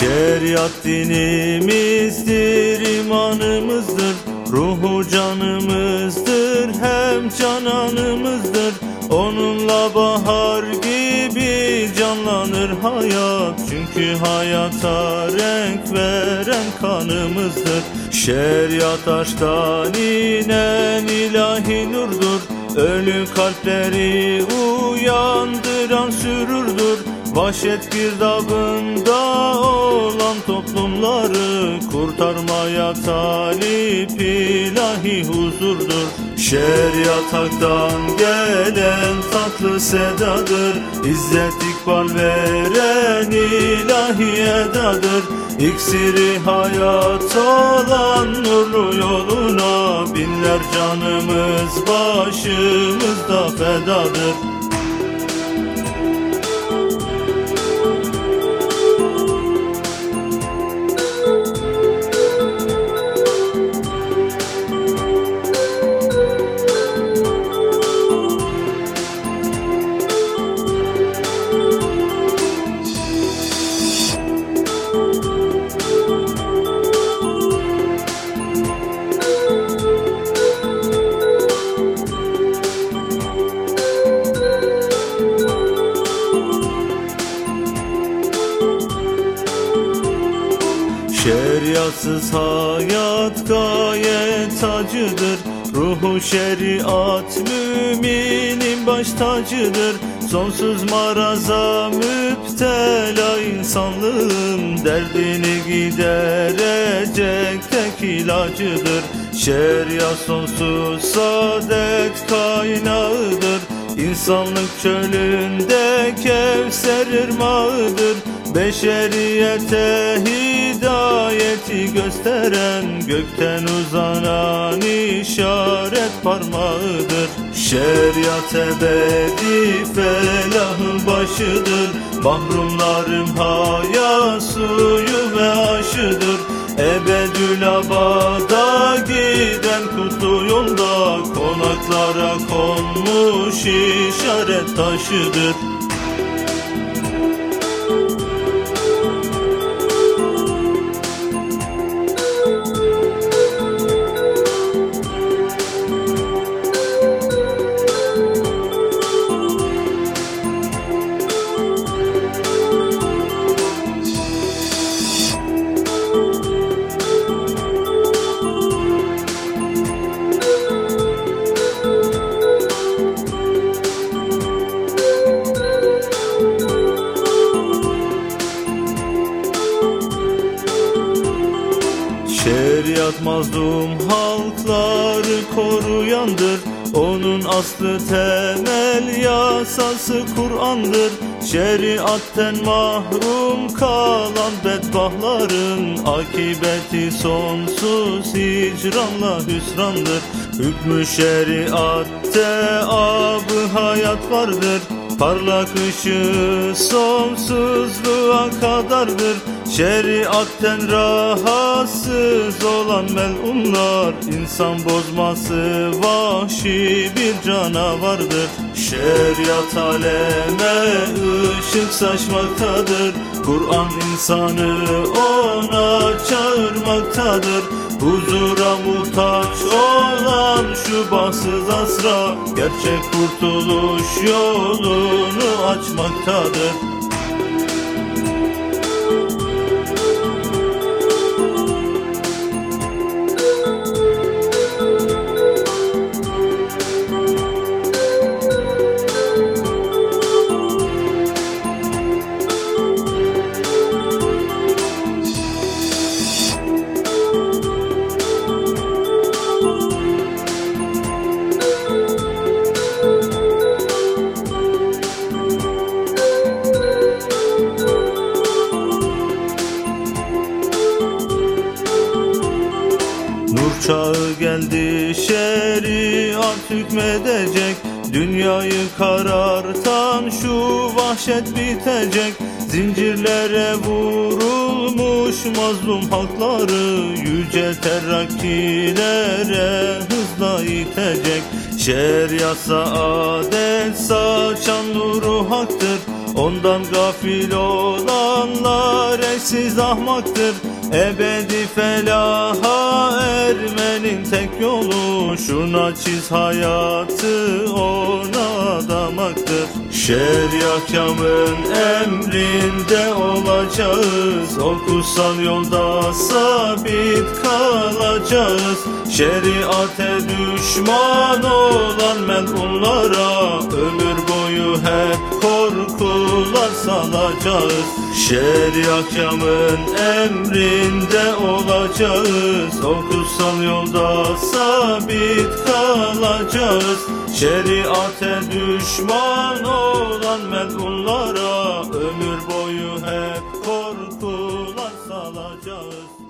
Şeriat dinimizdir, imanımızdır Ruhu canımızdır, hem cananımızdır. Onunla bahar gibi canlanır hayat Çünkü hayata renk veren kanımızdır. Şeriat aşktan inen ilahi nurdur Ölü kalpleri uyandıran sürürdür. Vahşet girdabında toplumları Kurtarmaya talip ilahi huzurdur. Şeriat haktan gelen tatlı sedadır. İzzet ikbal veren ilahi edadır. İksiri hayat olan nurlu yoluna Binler canımız başımızda fedadır Şeriatsız hayat gayet acıdır. Ruhu şeriat müminin baş tacıdır. Sonsuz maraza müptela insanlığın Derdini giderecek tek ilacıdır. Şeriat sonsuz saadet kaynağıdır İnsanlık çölünde Kevser ırmağıdır. Beşeriyete hidayeti gösteren Gökten uzanan işaret parmağıdır. Şeriat ebedi felahın başıdır. Mahrumların haya suyu ve aşıdır. Ebedül abada Konaklara konmuş işaret taşıdır Mazlum halkları koruyandır Onun aslı temel yasası Kur'an'dır. Şeriatten mahrum kalan bedbahtların Akibeti sonsuz hicranla hüsrandır. Hükmü şeriatte abı hayat vardır. Parlak ışığı sonsuzluğa kadardır Şeriatten rahatsız olan melunlar insan bozması vahşi bir canavardır. Şeriat aleme ışık saçmaktadır. Kur'an insanı ona çağırmaktadır. Huzura muhtaç olan şu bahtsız asra Gerçek kurtuluş yolunu açmaktadır çağı geldi şeriat hükmedecek. Dünyayı karartan şu vahşet bitecek. Zincirlere vurulmuş mazlum halkları Yüce terrakkilere hızla itecek Şeriat adet saçan nuru haktır. Ondan gafil olanlar eşsiz ahmaktır. Ebedi felaha ermenin tek yolu Şuna çiz hayatı ona adamaktır Şeriat kamın emrinde olacağız. O kutsal yolda sabit kalacağız. Şeriate düşman olan melunlara Ömür boyu hep korkular salacağız. Şeriat kamın emrinde olacağız. O kutsal yolda sabit kalacağız. Şeriate düşman Kurban olan melunlara ömür boyu hep korkular salacağız.